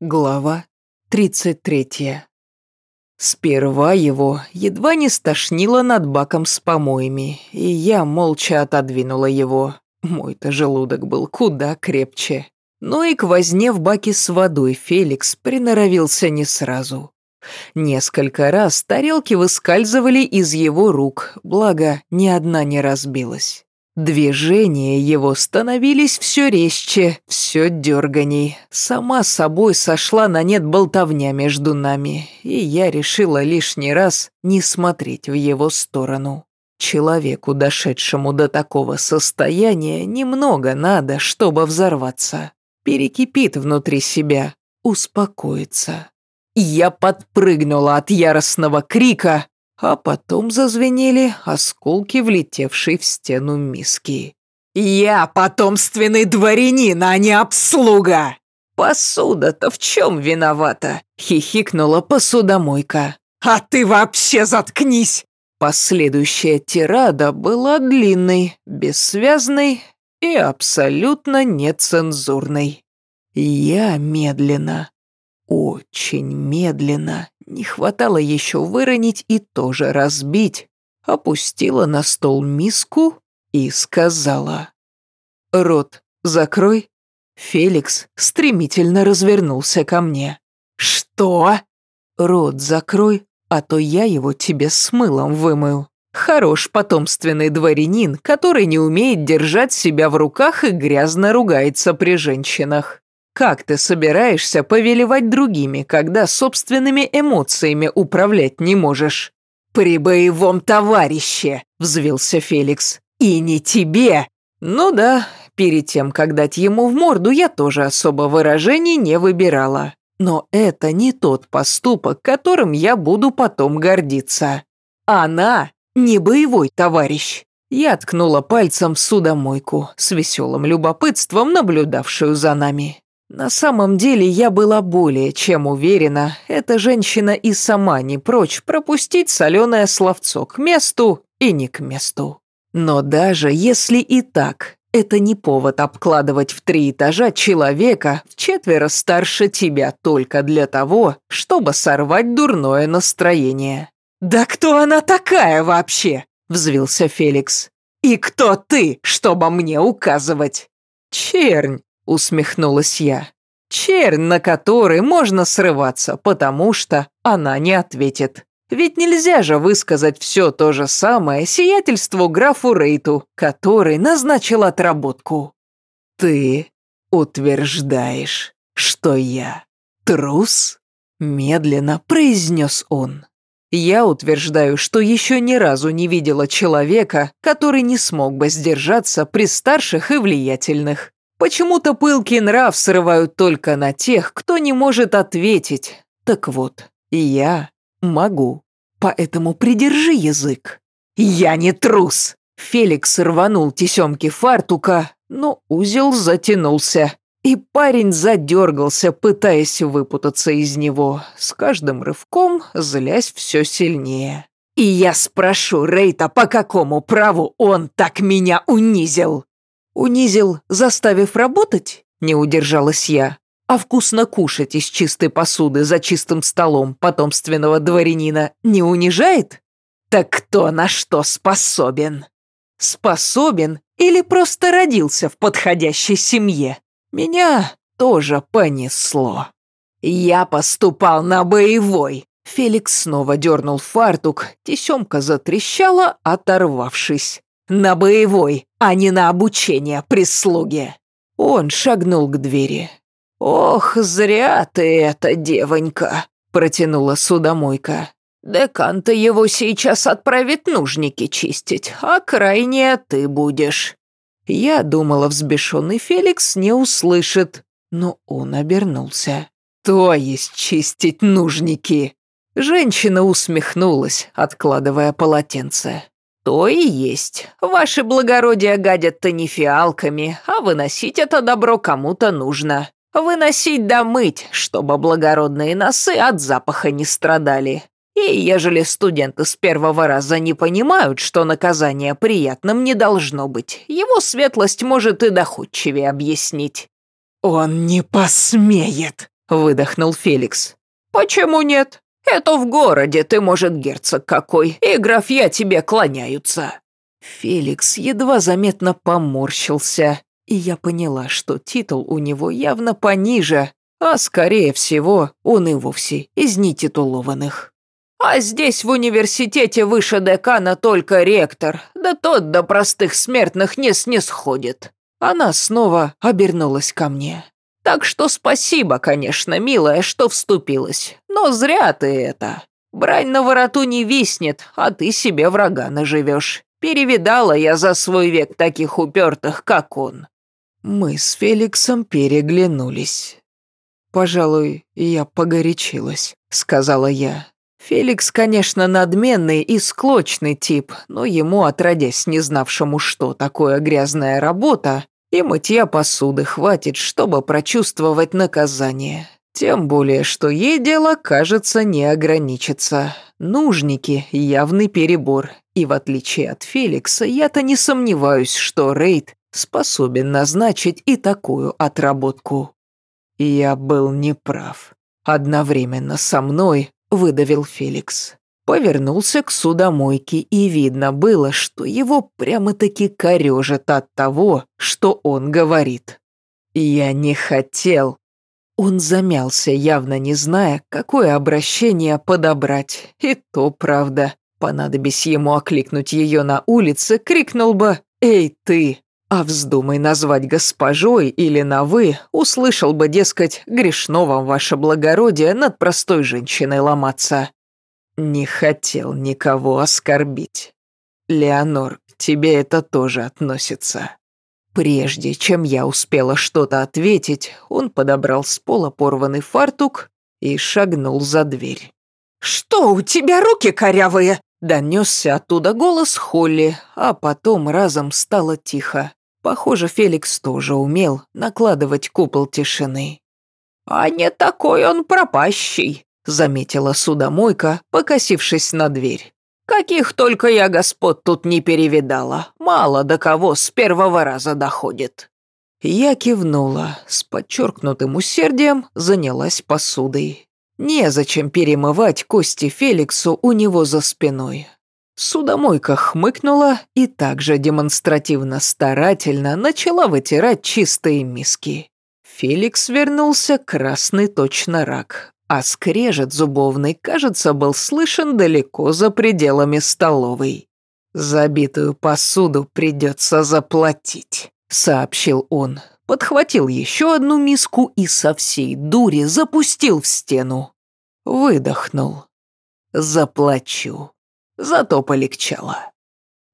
Глава 33. Сперва его едва не стошнило над баком с помоями, и я молча отодвинула его. Мой-то желудок был куда крепче. Но и к возне в баке с водой Феликс приноровился не сразу. Несколько раз тарелки выскальзывали из его рук, благо ни одна не разбилась. Движения его становились все резче, все дерганей. Сама собой сошла на нет болтовня между нами, и я решила лишний раз не смотреть в его сторону. Человеку, дошедшему до такого состояния, немного надо, чтобы взорваться. Перекипит внутри себя, успокоится. Я подпрыгнула от яростного крика, а потом зазвенели осколки, влетевшей в стену миски. «Я потомственный дворянин, а не обслуга!» «Посуда-то в чем виновата?» — хихикнула посудомойка. «А ты вообще заткнись!» Последующая тирада была длинной, бессвязной и абсолютно нецензурной. Я медленно, очень медленно, не хватало еще выронить и тоже разбить, опустила на стол миску и сказала. «Рот закрой». Феликс стремительно развернулся ко мне. «Что?» «Рот закрой, а то я его тебе с мылом вымою». Хорош потомственный дворянин, который не умеет держать себя в руках и грязно ругается при женщинах. Как ты собираешься повелевать другими, когда собственными эмоциями управлять не можешь? При боевом товарище, взвился Феликс. И не тебе. Ну да, перед тем, как дать ему в морду, я тоже особо выражений не выбирала. Но это не тот поступок, которым я буду потом гордиться. Она не боевой товарищ. Я ткнула пальцем в судомойку, с веселым любопытством наблюдавшую за нами. На самом деле я была более чем уверена, эта женщина и сама не прочь пропустить соленое словцо к месту и не к месту. Но даже если и так, это не повод обкладывать в три этажа человека в четверо старше тебя только для того, чтобы сорвать дурное настроение. «Да кто она такая вообще?» – взвился Феликс. «И кто ты, чтобы мне указывать?» «Чернь!» Усмехнулась я. Чернь, на который можно срываться, потому что она не ответит. Ведь нельзя же высказать все то же самое сиятельству графу Рейту, который назначил отработку. Ты утверждаешь, что я трус? Медленно произнес он. Я утверждаю, что еще ни разу не видела человека, который не смог бы сдержаться при старших и влиятельных. Почему-то пылкий нрав срывают только на тех, кто не может ответить. Так вот, я могу. Поэтому придержи язык. Я не трус. Феликс рванул тесемки фартука, но узел затянулся. И парень задергался, пытаясь выпутаться из него, с каждым рывком злясь все сильнее. «И я спрошу Рейта, по какому праву он так меня унизил?» «Унизил, заставив работать?» – не удержалась я. «А вкусно кушать из чистой посуды за чистым столом потомственного дворянина не унижает? Так кто на что способен? Способен или просто родился в подходящей семье? Меня тоже понесло. Я поступал на боевой». Феликс снова дернул фартук, тесемка затрещала, оторвавшись. На боевой, а не на обучение прислуги. Он шагнул к двери. «Ох, зря ты это, девонька», — протянула судомойка. «Декан-то его сейчас отправит нужники чистить, а крайне ты будешь». Я думала, взбешенный Феликс не услышит, но он обернулся. «То есть чистить нужники?» Женщина усмехнулась, откладывая полотенце. «То и есть. Ваши благородия гадят-то не фиалками, а выносить это добро кому-то нужно. Выносить да мыть, чтобы благородные носы от запаха не страдали. И ежели студенты с первого раза не понимают, что наказание приятным не должно быть, его светлость может и доходчивее объяснить». «Он не посмеет!» — выдохнул Феликс. «Почему нет? Это в городе ты, может, герцог какой, и графья тебе клоняются». Феликс едва заметно поморщился, и я поняла, что титул у него явно пониже, а скорее всего он и вовсе из нетитулованных. А здесь в университете выше декана только ректор, да тот до простых смертных не снисходит. Она снова обернулась ко мне. Так что спасибо, конечно, милая, что вступилась, но зря ты это. Брань на вороту не виснет, а ты себе врага наживешь. Перевидала я за свой век таких упертых, как он. Мы с Феликсом переглянулись. «Пожалуй, я погорячилась», — сказала я. Феликс, конечно, надменный и склочный тип, но ему, отродясь не знавшему, что такое грязная работа, и мытья посуды хватит, чтобы прочувствовать наказание. Тем более, что ей дело, кажется, не ограничится. Нужники – явный перебор, и в отличие от Феликса, я-то не сомневаюсь, что Рейд способен назначить и такую отработку. Я был неправ. Одновременно со мной выдавил Феликс. Повернулся к судомойке, и видно было, что его прямо-таки корежит от того, что он говорит. «Я не хотел». Он замялся, явно не зная, какое обращение подобрать. И то правда. Понадобись ему окликнуть ее на улице, крикнул бы «Эй, ты!» А вздумай назвать госпожой или на «вы», услышал бы, дескать, грешно вам, ваше благородие, над простой женщиной ломаться. Не хотел никого оскорбить. Леонор, к тебе это тоже относится. Прежде чем я успела что-то ответить, он подобрал с пола порванный фартук и шагнул за дверь. «Что, у тебя руки корявые?» Донесся оттуда голос Холли, а потом разом стало тихо. Похоже, Феликс тоже умел накладывать купол тишины. «А не такой он пропащий», — заметила судомойка, покосившись на дверь. «Каких только я господ тут не перевидала. Мало до кого с первого раза доходит». Я кивнула, с подчеркнутым усердием занялась посудой. Незачем перемывать кости Феликсу у него за спиной. Судомойка хмыкнула и также демонстративно старательно начала вытирать чистые миски. Феликс вернулся красный точно рак, а скрежет зубовный, кажется, был слышен далеко за пределами столовой. «Забитую посуду придется заплатить», — сообщил он подхватил еще одну миску и со всей дури запустил в стену. Выдохнул. Заплачу. Зато полегчало.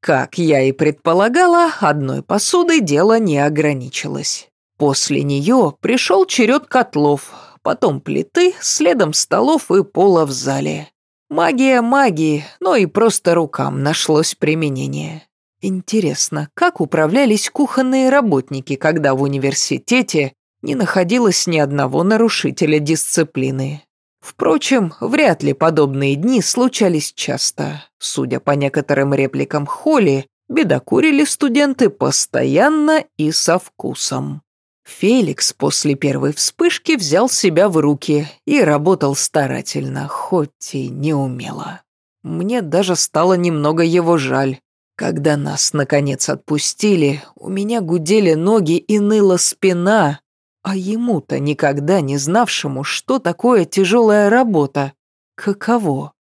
Как я и предполагала, одной посудой дело не ограничилось. После нее пришел черед котлов, потом плиты, следом столов и пола в зале. Магия магии, но и просто рукам нашлось применение. Интересно, как управлялись кухонные работники, когда в университете не находилось ни одного нарушителя дисциплины? Впрочем, вряд ли подобные дни случались часто. Судя по некоторым репликам Холли, бедокурили студенты постоянно и со вкусом. Феликс после первой вспышки взял себя в руки и работал старательно, хоть и неумело. Мне даже стало немного его жаль. Когда нас, наконец, отпустили, у меня гудели ноги и ныла спина, а ему-то никогда не знавшему, что такое тяжелая работа. Каково?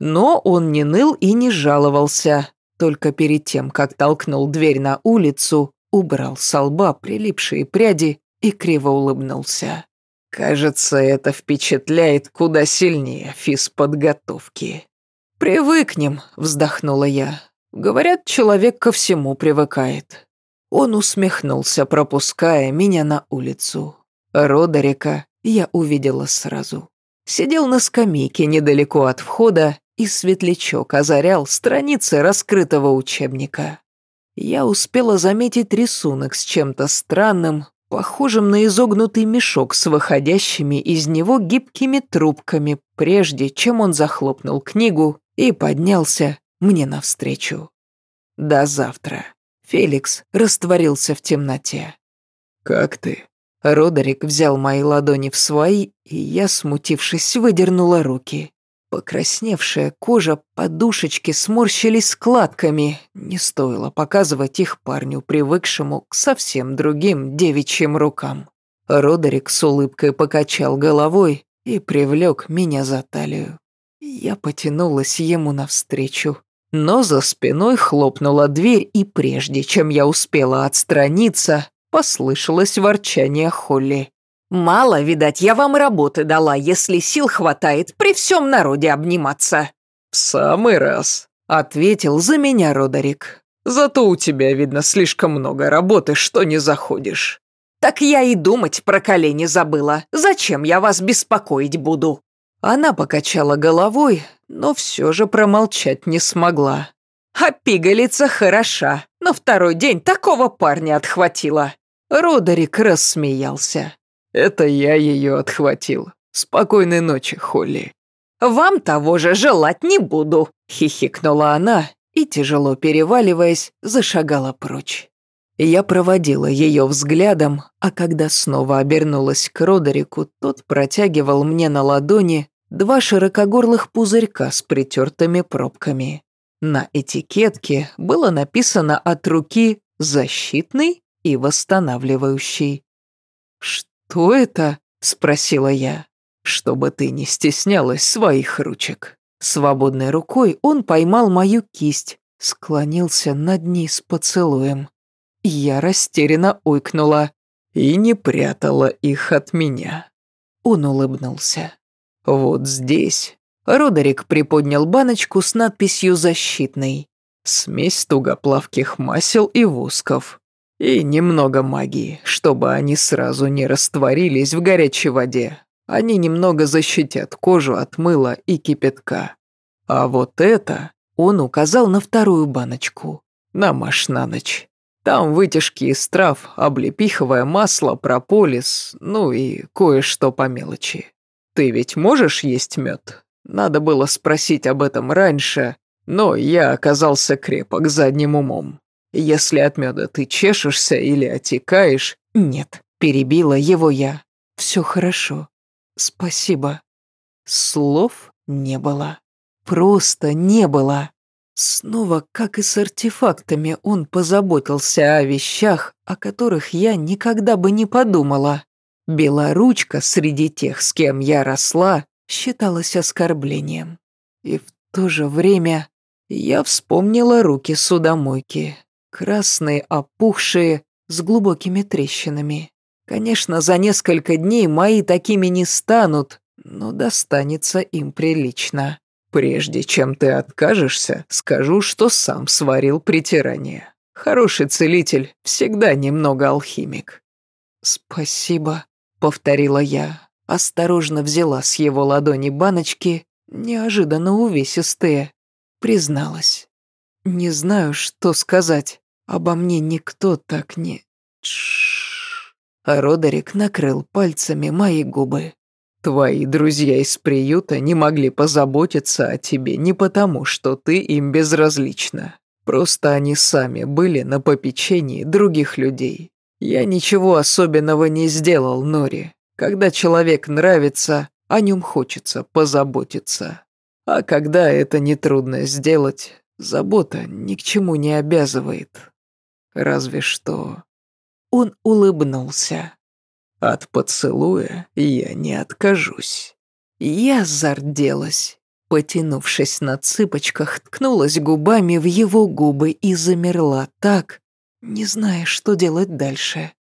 Но он не ныл и не жаловался, только перед тем, как толкнул дверь на улицу, убрал с лба прилипшие пряди и криво улыбнулся. «Кажется, это впечатляет куда сильнее физподготовки». «Привыкнем», — вздохнула я. Говорят, человек ко всему привыкает. Он усмехнулся, пропуская меня на улицу. Родерика я увидела сразу. Сидел на скамейке недалеко от входа, и светлячок озарял страницы раскрытого учебника. Я успела заметить рисунок с чем-то странным, похожим на изогнутый мешок с выходящими из него гибкими трубками, прежде чем он захлопнул книгу и поднялся мне навстречу. До завтра. Феликс растворился в темноте. «Как ты?» Родерик взял мои ладони в свои, и я, смутившись, выдернула руки. Покрасневшая кожа, подушечки сморщились складками. Не стоило показывать их парню, привыкшему к совсем другим девичьим рукам. Родерик с улыбкой покачал головой и привлек меня за талию. Я потянулась ему навстречу, но за спиной хлопнула дверь, и прежде чем я успела отстраниться, послышалось ворчание Холли. «Мало, видать, я вам работы дала, если сил хватает при всем народе обниматься». «В самый раз», — ответил за меня Родерик. «Зато у тебя, видно, слишком много работы, что не заходишь». «Так я и думать про колени забыла. Зачем я вас беспокоить буду?» Она покачала головой, но все же промолчать не смогла. «А пигалица хороша. На второй день такого парня отхватила». Родерик рассмеялся. «Это я ее отхватил. Спокойной ночи, Холли». «Вам того же желать не буду», — хихикнула она и, тяжело переваливаясь, зашагала прочь. Я проводила ее взглядом, а когда снова обернулась к Родерику, тот протягивал мне на ладони два широкогорлых пузырька с притертыми пробками. На этикетке было написано от руки «защитный» и «восстанавливающий». «Что это?» – спросила я. «Чтобы ты не стеснялась своих ручек». Свободной рукой он поймал мою кисть, склонился над ней с поцелуем. Я растерянно ойкнула. «И не прятала их от меня». Он улыбнулся. «Вот здесь». Родерик приподнял баночку с надписью «Защитный». Смесь тугоплавких масел и восков. И немного магии, чтобы они сразу не растворились в горячей воде. Они немного защитят кожу от мыла и кипятка. А вот это он указал на вторую баночку. Намажь на ночь. Там вытяжки из трав, облепиховое масло, прополис, ну и кое-что по мелочи. Ты ведь можешь есть мед? Надо было спросить об этом раньше, но я оказался крепок задним умом. Если от меда ты чешешься или отекаешь... Нет, перебила его я. Все хорошо. Спасибо. Слов не было. Просто не было. Снова, как и с артефактами, он позаботился о вещах, о которых я никогда бы не подумала. Белоручка среди тех, с кем я росла, считалась оскорблением. И в то же время я вспомнила руки судомойки. Красные, опухшие, с глубокими трещинами. Конечно, за несколько дней мои такими не станут, но достанется им прилично. Прежде чем ты откажешься, скажу, что сам сварил притирание. Хороший целитель всегда немного алхимик. Спасибо, повторила я. Осторожно взяла с его ладони баночки, неожиданно увесистые. Призналась. Не знаю, что сказать. Обо мне никто так не... Тш. Родерик накрыл пальцами мои губы. Твои друзья из приюта не могли позаботиться о тебе не потому, что ты им безразлична. Просто они сами были на попечении других людей. Я ничего особенного не сделал, Нори. Когда человек нравится, о нем хочется позаботиться. А когда это нетрудно сделать, забота ни к чему не обязывает. Разве что... Он улыбнулся. От поцелуя я не откажусь. Я зарделась. Потянувшись на цыпочках, ткнулась губами в его губы и замерла так, не зная, что делать дальше.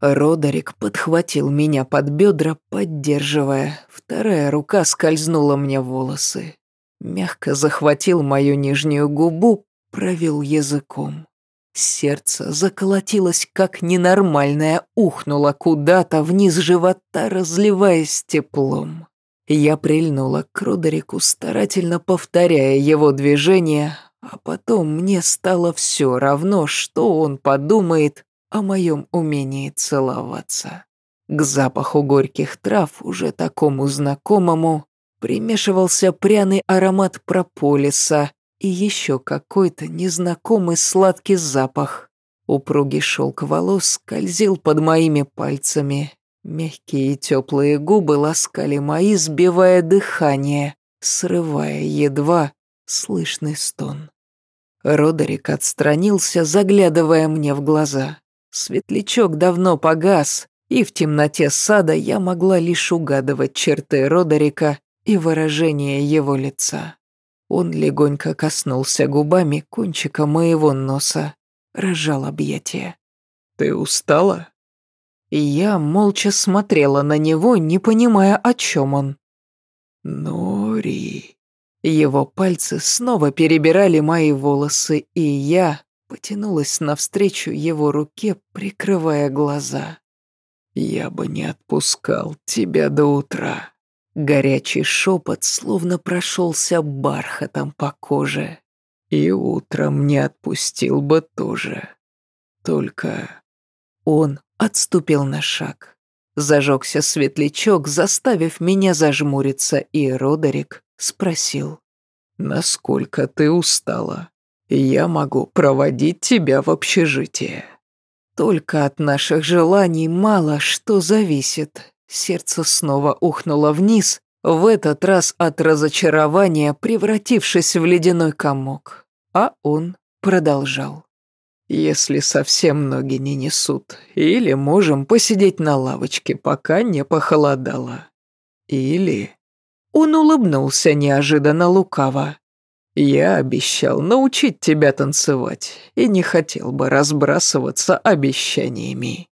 Родерик подхватил меня под бедра, поддерживая. Вторая рука скользнула мне в волосы. Мягко захватил мою нижнюю губу, провел языком. Сердце заколотилось, как ненормальное, ухнуло куда-то вниз живота, разливаясь теплом. Я прильнула к Родерику, старательно повторяя его движения, а потом мне стало все равно, что он подумает о моем умении целоваться. К запаху горьких трав, уже такому знакомому, примешивался пряный аромат прополиса, и еще какой-то незнакомый сладкий запах. Упругий шелк волос скользил под моими пальцами, Мягкие и теплые губы ласкали мои, сбивая дыхание, срывая едва слышный стон. Родерик отстранился, заглядывая мне в глаза. Светлячок давно погас, и в темноте сада я могла лишь угадывать черты Родерика и выражение его лица. Он легонько коснулся губами кончика моего носа, разжал объятия. «Ты устала?» Я молча смотрела на него, не понимая, о чем он. «Нори...» Его пальцы снова перебирали мои волосы, и я потянулась навстречу его руке, прикрывая глаза. «Я бы не отпускал тебя до утра». Горячий шепот словно прошелся бархатом по коже. И утром не отпустил бы тоже. Только он отступил на шаг. Зажегся светлячок, заставив меня зажмуриться, и Родерик спросил. «Насколько ты устала? Я могу проводить тебя в общежитие». Только от наших желаний мало что зависит. Сердце снова ухнуло вниз, в этот раз от разочарования превратившись в ледяной комок. А он продолжал. «Если совсем ноги не несут, или можем посидеть на лавочке, пока не похолодало. Или он улыбнулся неожиданно лукаво. «Я обещал научить тебя танцевать и не хотел бы разбрасываться обещаниями».